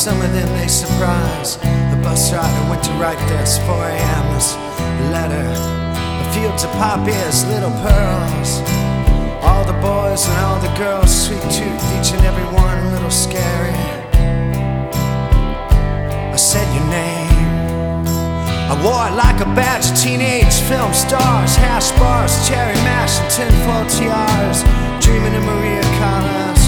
Some of them they surprise. The bus rider went to write this 4 a.m. This letter. The fields of poppies, little pearls. All the boys and all the girls, sweet tooth, each and every one a little scary. I said your name. I wore it like a badge of teenage film stars, hash bars, cherry mash, and tinfoil tiaras. Dreaming of Maria Callas,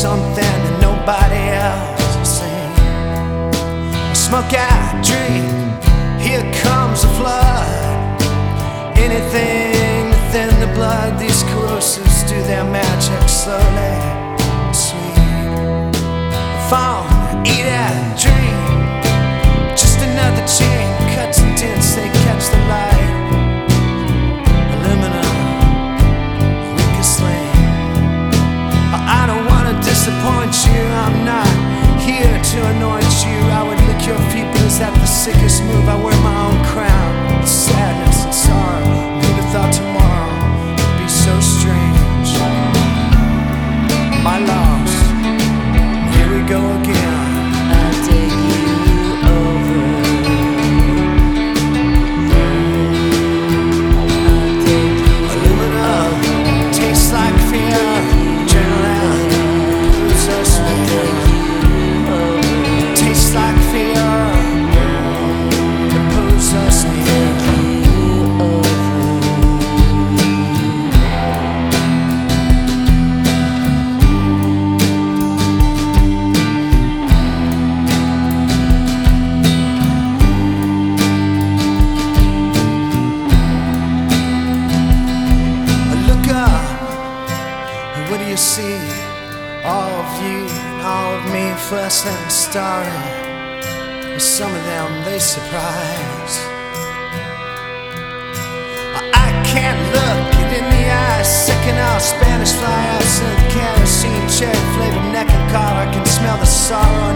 something that nobody else has seen? I smoke, I drink. Here comes the flood. Anything within the blood, these corrosives do their magic slowly, sweet. Phone, eat and drink. Just another chain, cuts and dents, they catch the light. Aluminum, weakest link. I I don't wanna disappoint you, I'm not here to anoint you. I would lick your feet, but is that the sickest move? I wear my own crown. See? All of you and all of me, fluorescent starry. But some of them they surprise. I can't look it in the eyes. Second out Spanish fly outs and kerosene cherry flavored neck and collar. I can smell the sorrow.